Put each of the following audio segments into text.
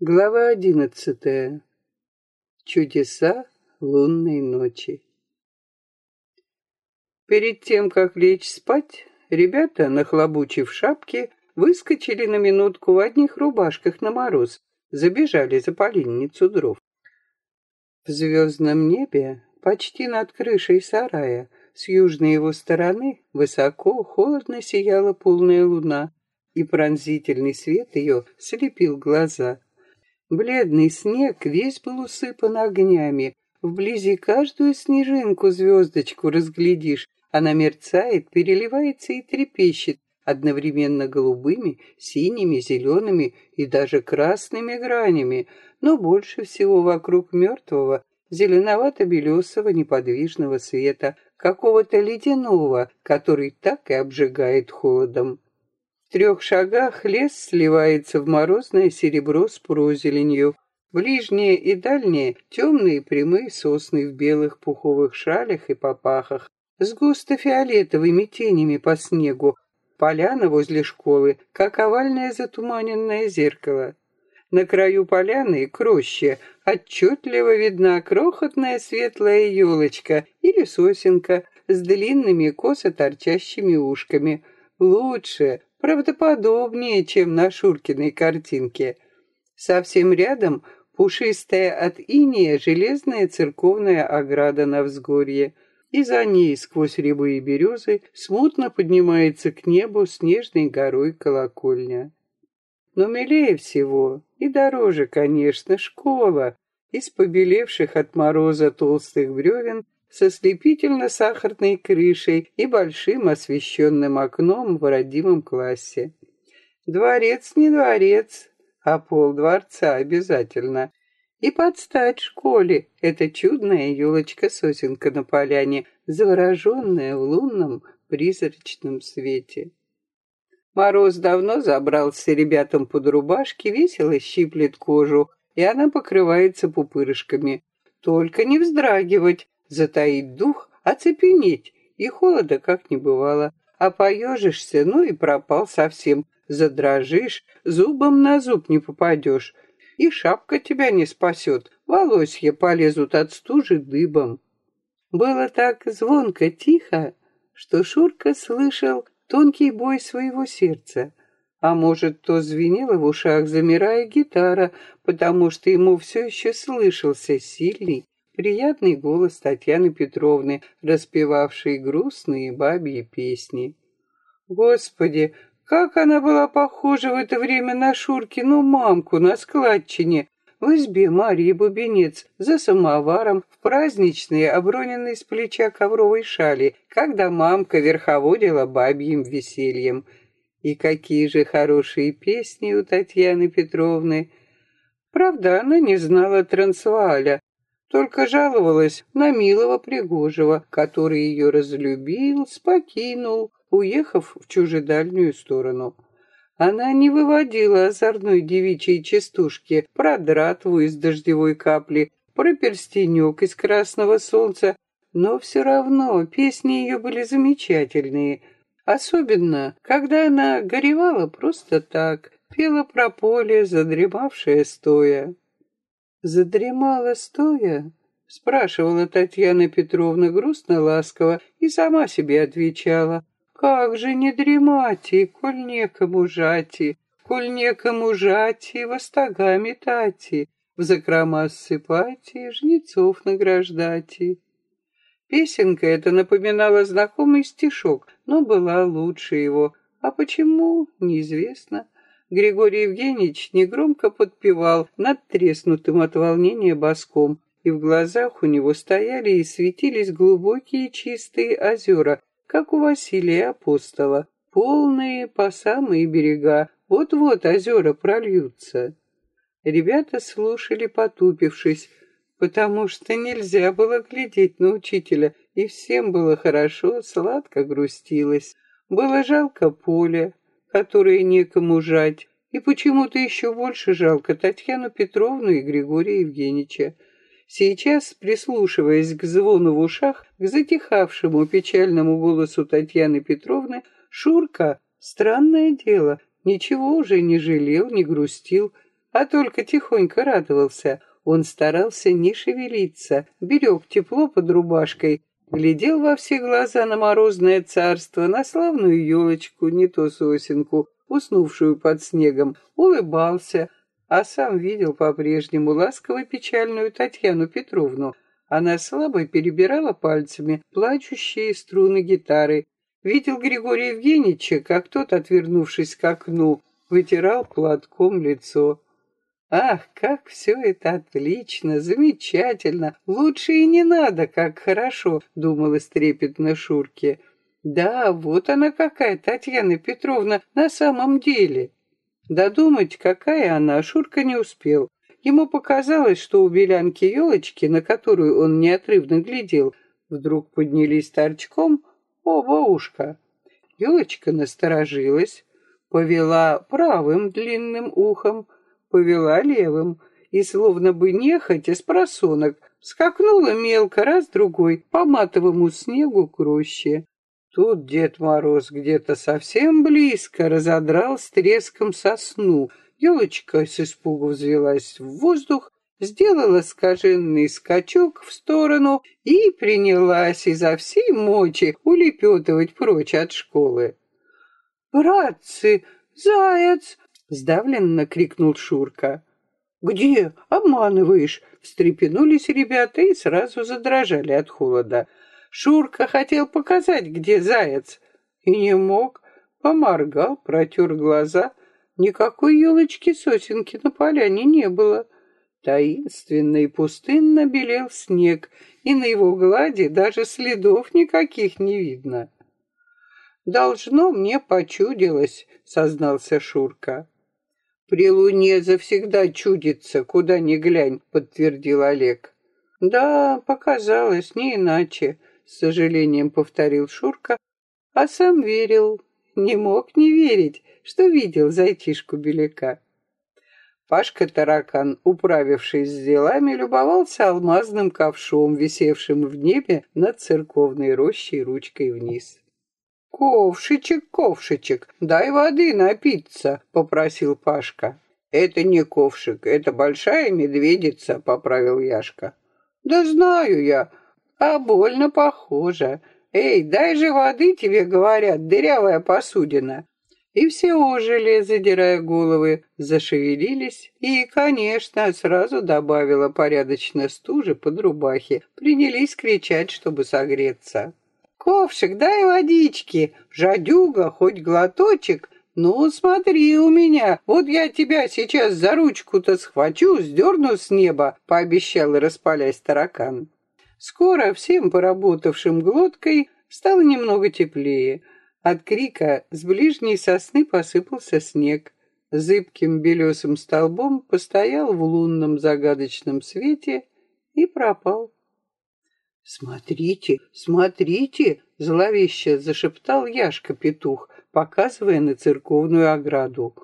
Глава одиннадцатая. Чудеса лунной ночи. Перед тем, как лечь спать, ребята, нахлобучив шапки, выскочили на минутку в одних рубашках на мороз, забежали за поленницу дров. В звездном небе, почти над крышей сарая, с южной его стороны, высоко, холодно сияла полная луна, и пронзительный свет ее слепил глаза. Бледный снег весь был усыпан огнями. Вблизи каждую снежинку звездочку разглядишь. Она мерцает, переливается и трепещет, одновременно голубыми, синими, зелеными и даже красными гранями, но больше всего вокруг мертвого, зеленовато-белесого неподвижного света, какого-то ледяного, который так и обжигает холодом. Трех шагах лес сливается в морозное серебро с прозеленью. Ближние и дальние темные прямые сосны в белых пуховых шалях и попахах, с густо-фиолетовыми тенями по снегу, поляна возле школы, как овальное затуманенное зеркало. На краю поляны, к роще, отчетливо видна крохотная светлая елочка или сосенка с длинными косо торчащими ушками. Лучше, правдоподобнее, чем на Шуркиной картинке. Совсем рядом пушистая от иния железная церковная ограда на взгорье, и за ней сквозь рябы и березы смутно поднимается к небу снежной горой колокольня. Но милее всего и дороже, конечно, школа из побелевших от мороза толстых бревен со слепительно-сахарной крышей и большим освещенным окном в родимом классе. Дворец не дворец, а пол дворца обязательно. И подстать школе эта чудная елочка-сосенка на поляне, завороженная в лунном призрачном свете. Мороз давно забрался ребятам под рубашки, весело щиплет кожу, и она покрывается пупырышками. Только не вздрагивать, затаить дух, оцепенеть, и холода как не бывало. А поежишься, ну и пропал совсем. Задрожишь, зубом на зуб не попадешь. И шапка тебя не спасет, волосья полезут от стужи дыбом. Было так звонко, тихо, что Шурка слышал тонкий бой своего сердца. А может, то звенела в ушах, замирая гитара, потому что ему все еще слышался сильный, приятный голос Татьяны Петровны, распевавшей грустные бабьи песни. Господи, как она была похожа в это время на Шуркину мамку на складчине, в избе Марии Бубенец, за самоваром, в праздничные, оброненные с плеча ковровой шали, когда мамка верховодила бабьим весельем. И какие же хорошие песни у Татьяны Петровны. Правда, она не знала трансвааля, только жаловалась на милого Пригожего, который ее разлюбил, спокинул, уехав в чужедальнюю сторону. Она не выводила озорной девичьей частушки про дратву из дождевой капли, про перстенек из красного солнца, но все равно песни ее были замечательные, особенно, когда она горевала просто так, пела про поле, задремавшее стоя. Задремала стоя? Спрашивала Татьяна Петровна грустно-ласково и сама себе отвечала. Как же не дремати, коль некому жати, коль некому жати, во стога метати, в закрома ссыпати, жнецов награждати. Песенка эта напоминала знакомый стишок, но была лучше его. А почему, неизвестно. Григорий Евгеньевич негромко подпевал над треснутым от волнения боском, и в глазах у него стояли и светились глубокие чистые озера, как у Василия Апостола, полные по самые берега, вот-вот озера прольются. Ребята слушали, потупившись, потому что нельзя было глядеть на учителя, и всем было хорошо, сладко грустилось. Было жалко поля, которые некому жать, и почему-то еще больше жалко Татьяну Петровну и Григория Евгеньевича. Сейчас, прислушиваясь к звону в ушах, к затихавшему печальному голосу Татьяны Петровны, Шурка, странное дело, ничего уже не жалел, не грустил, а только тихонько радовался. Он старался не шевелиться, берег тепло под рубашкой, глядел во все глаза на морозное царство, на славную елочку, не то сосенку, уснувшую под снегом, улыбался, а сам видел по-прежнему ласково печальную Татьяну Петровну. Она слабо перебирала пальцами плачущие струны гитары. Видел Григория Евгеньевича, как тот, отвернувшись к окну, вытирал платком лицо. Ах, как все это отлично, замечательно, лучше и не надо, как хорошо, думала трепетно Шурке. Да, вот она какая, Татьяна Петровна, на самом деле. Додумать, какая она, Шурка не успел. Ему показалось, что у белянки елочки, на которую он неотрывно глядел, вдруг поднялись торчком оба ушка. Елочка насторожилась, повела правым длинным ухом, повела левым, и, словно бы нехотя с просонок, скакнула мелко раз-другой по матовому снегу к роще. Тут Дед Мороз где-то совсем близко разодрал с треском сосну. Елочка с испугу взвелась в воздух, сделала скаженный скачок в сторону и принялась изо всей мочи улепетывать прочь от школы. «Братцы, заяц!» — сдавленно крикнул Шурка. «Где? Обманываешь!» — встрепенулись ребята и сразу задрожали от холода. Шурка хотел показать, где заяц, и не мог. Поморгал, протер глаза. Никакой елочки-сосенки на поляне не было. Таинственно и пустынно белел снег, и на его глади даже следов никаких не видно. «Должно мне почудилось», — сознался Шурка. «При луне завсегда чудится, куда ни глянь», — подтвердил Олег. «Да, показалось, не иначе», — с сожалением повторил Шурка, а сам верил, не мог не верить, что видел зайчишку Беляка. Пашка-таракан, управившись с делами, любовался алмазным ковшом, висевшим в небе над церковной рощей ручкой вниз. «Ковшичек, ковшичек, дай воды напиться», — попросил Пашка. «Это не ковшик, это большая медведица», — поправил Яшка. «Да знаю я, а больно похоже. Эй, дай же воды, тебе говорят, дырявая посудина». И все ожили, задирая головы, зашевелились, и, конечно, сразу добавила порядочно стужи под рубахи, принялись кричать, чтобы согреться. «Ковшик, дай водички! Жадюга, хоть глоточек!» «Ну, смотри у меня, вот я тебя сейчас за ручку-то схвачу, сдерну с неба», — пообещал, распалясь таракан. Скоро всем поработавшим глоткой стало немного теплее. От крика с ближней сосны посыпался снег. Зыбким белесым столбом постоял в лунном загадочном свете и пропал. «Смотрите, смотрите!» — зловеще зашептал Яшка-петух, показывая на церковную ограду.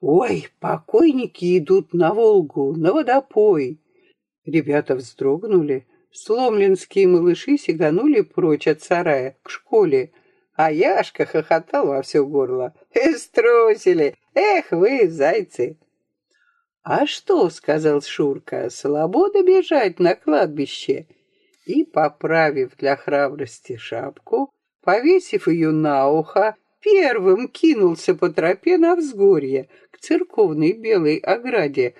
«Ой, покойники идут на Волгу, на водопой!» Ребята вздрогнули. Сломленские малыши сиганули прочь от сарая, к школе, а Яшка хохотал во все горло. «Струсили! Эх вы, зайцы!» «А что?» — сказал Шурка. «Слобода бежать на кладбище!» И, поправив для храбрости шапку, повесив ее на ухо, первым кинулся по тропе на взгорье, к церковной белой ограде.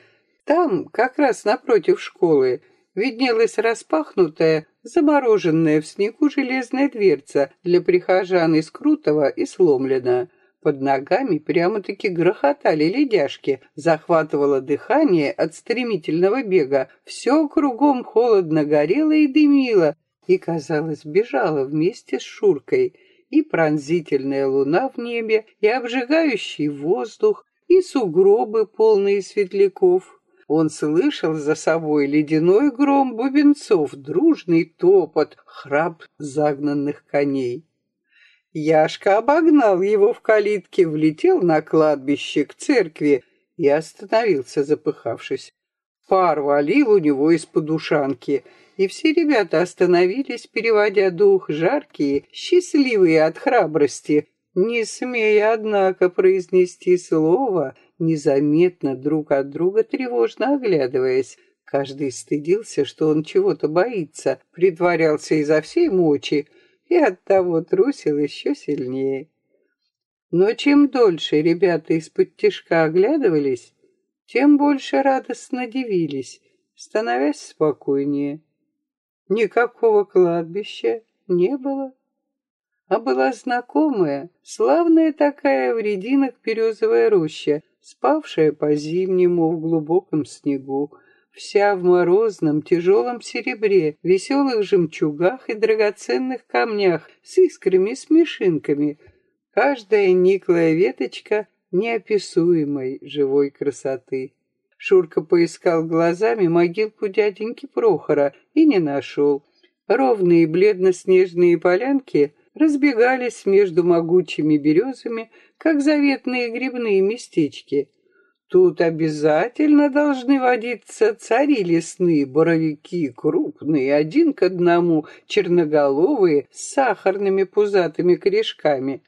Там, как раз напротив школы, виднелась распахнутая, замороженная в снегу железная дверца для прихожан из Крутого и Сломлена. Под ногами прямо-таки грохотали ледяшки, захватывало дыхание от стремительного бега. Все кругом холодно горело и дымило, и, казалось, бежало вместе с Шуркой. И пронзительная луна в небе, и обжигающий воздух, и сугробы, полные светляков. Он слышал за собой ледяной гром бубенцов, дружный топот, храп загнанных коней. Яшка обогнал его в калитке, влетел на кладбище к церкви и остановился, запыхавшись. Пар валил у него из-под ушанки, и все ребята остановились, переводя дух, жаркие, счастливые от храбрости, не смея, однако, произнести слово, незаметно друг от друга тревожно оглядываясь. Каждый стыдился, что он чего-то боится, притворялся изо всей мочи и оттого трусил еще сильнее. Но чем дольше ребята из-под тишка оглядывались, тем больше радостно дивились, становясь спокойнее. Никакого кладбища не было. А была знакомая, славная такая в рединах березовая роща, спавшая по-зимнему в глубоком снегу, вся в морозном тяжелом серебре, веселых жемчугах и драгоценных камнях с искрами-смешинками, каждая никлая веточка неописуемой живой красоты. Шурка поискал глазами могилку дяденьки Прохора и не нашел. Ровные бледно-снежные полянки разбегались между могучими березами, как заветные грибные местечки — Тут обязательно должны водиться цари лесные, боровики крупные, один к одному, черноголовые, с сахарными пузатыми корешками.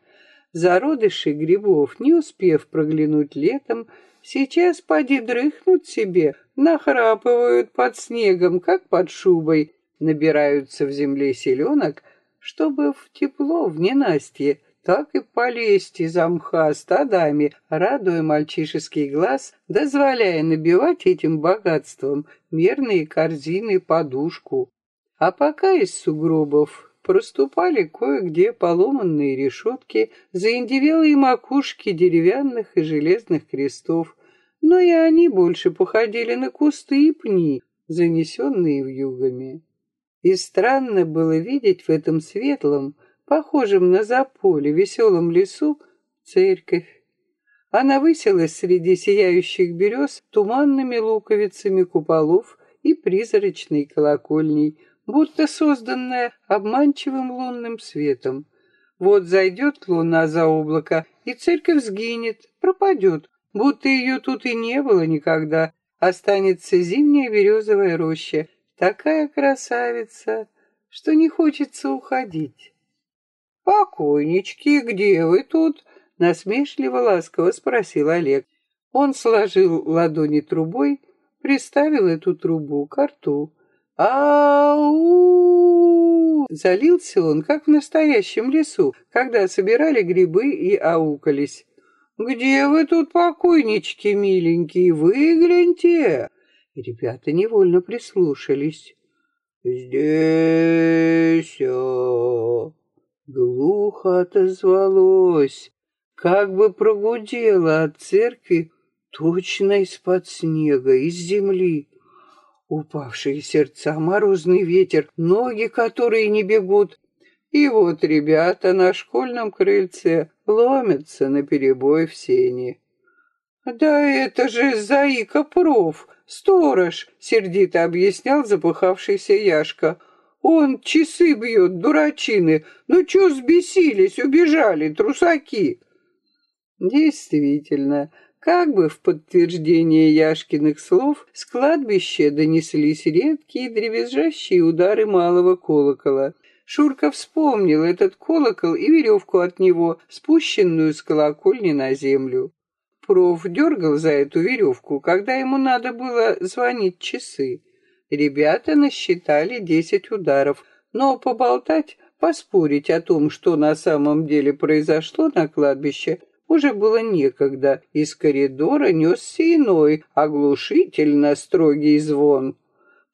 Зародыши грибов, не успев проглянуть летом, сейчас поди дрыхнут себе, нахрапывают под снегом, как под шубой, набираются в земле селенок, чтобы в тепло, в ненастье, так и полезть из мха стадами, радуя мальчишеский глаз, дозволяя набивать этим богатством мерные корзины подушку. А пока из сугробов проступали кое-где поломанные решетки, заиндевелые макушки деревянных и железных крестов, но и они больше походили на кусты и пни, занесенные вьюгами. И странно было видеть в этом светлом, похожем на заполе, веселом лесу, церковь. Она высилась среди сияющих берез туманными луковицами куполов и призрачной колокольней, будто созданная обманчивым лунным светом. Вот зайдет луна за облако, и церковь сгинет, пропадет, будто ее тут и не было никогда. Останется зимняя березовая роща, такая красавица, что не хочется уходить. «Покойнички, где вы тут?» — насмешливо-ласково спросил Олег. Он сложил ладони трубой, приставил эту трубу к рту. «Ау!» Залился он, как в настоящем лесу, когда собирали грибы и аукались. «Где вы тут, покойнички миленькие, выгляньте!» Ребята невольно прислушались. «Здесь...» Глухо отозвалось, как бы прогудело от церкви точно из-под снега, из земли. Упавшие сердца, морозный ветер, ноги, которые не бегут. И вот ребята на школьном крыльце ломятся на перебой в сене. «Да это же Заика проф, сторож!» — сердито объяснял запыхавшийся Яшка — он часы бьет, дурачины. Ну чё сбесились, убежали, трусаки?» Действительно, как бы в подтверждение Яшкиных слов с кладбища донеслись редкие дребезжащие удары малого колокола. Шурка вспомнил этот колокол и веревку от него, спущенную с колокольни на землю. Проф дергал за эту веревку, когда ему надо было звонить часы. Ребята насчитали десять ударов, но поболтать, поспорить о том, что на самом деле произошло на кладбище, уже было некогда. Из коридора несся иной, оглушительно строгий звон.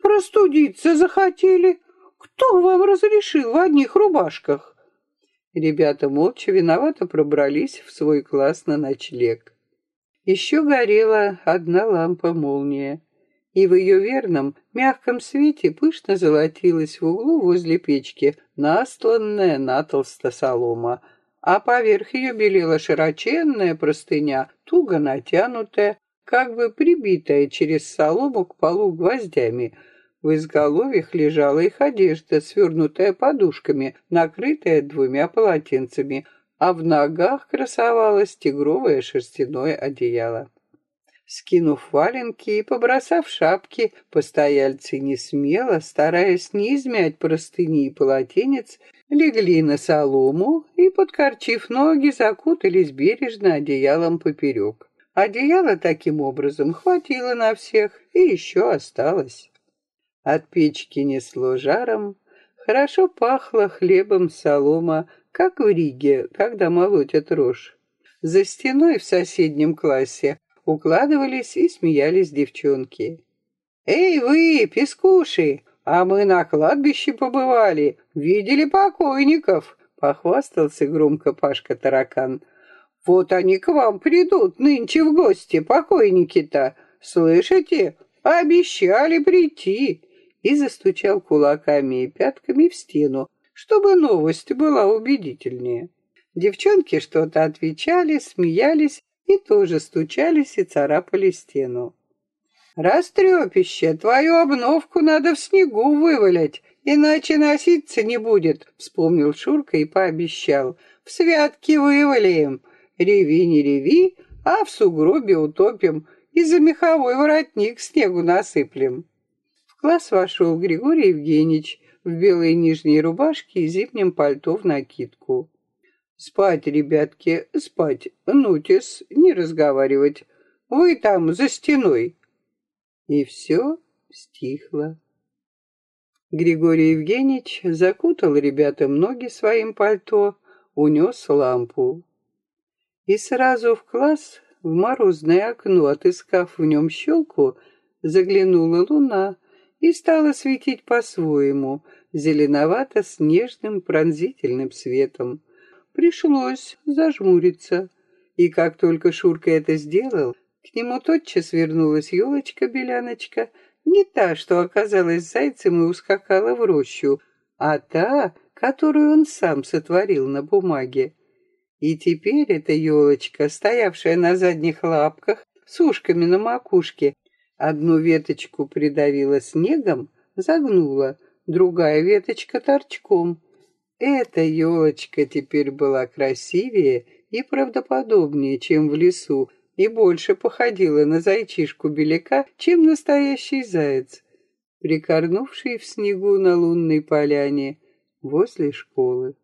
«Простудиться захотели? Кто вам разрешил в одних рубашках?» Ребята молча виновато пробрались в свой класс на ночлег. Еще горела одна лампа-молния и в ее верном, мягком свете пышно золотилась в углу возле печки настланная натолсто солома, а поверх ее белела широченная простыня, туго натянутая, как бы прибитая через солому к полу гвоздями. В изголовьях лежала их одежда, свернутая подушками, накрытая двумя полотенцами, а в ногах красовалось тигровое шерстяное одеяло. Скинув валенки и побросав шапки, постояльцы не смело, стараясь не измять простыни и полотенец, легли на солому и, подкорчив ноги, закутались бережно одеялом поперек. Одеяло таким образом хватило на всех и еще осталось. От печки несло жаром, хорошо пахло хлебом солома, как в Риге, когда молотят рожь. За стеной в соседнем классе укладывались и смеялись девчонки. «Эй вы, пескуши, а мы на кладбище побывали, видели покойников!» — похвастался громко Пашка-таракан. «Вот они к вам придут нынче в гости, покойники-то, слышите? Обещали прийти!» И застучал кулаками и пятками в стену, чтобы новость была убедительнее. Девчонки что-то отвечали, смеялись и тоже стучались и царапали стену. «Растрепище, твою обновку надо в снегу вывалять, иначе носиться не будет», — вспомнил Шурка и пообещал. «В святки вывалим. Реви, не реви, а в сугробе утопим и за меховой воротник снегу насыплем». В класс вошел Григорий Евгеньевич в белой нижней рубашке и зимнем пальто в накидку. «Спать, ребятки, спать, нутис, не разговаривать. Вы там, за стеной, и все стихло. Григорий Евгеньевич закутал ребятам ноги своим пальто, унес лампу. И сразу в класс, в морозное окно, отыскав в нем щелку, заглянула луна и стала светить по-своему, зеленовато-снежным пронзительным светом. Пришлось зажмуриться. И как только Шурка это сделал, к нему тотчас вернулась елочка-беляночка, не та, что оказалась зайцем и ускакала в рощу, а та, которую он сам сотворил на бумаге. И теперь эта елочка, стоявшая на задних лапках, с ушками на макушке, одну веточку придавила снегом, загнула, другая веточка торчком. Эта елочка теперь была красивее и правдоподобнее, чем в лесу, и больше походила на зайчишку-беляка, чем настоящий заяц, прикорнувший в снегу на лунной поляне возле школы.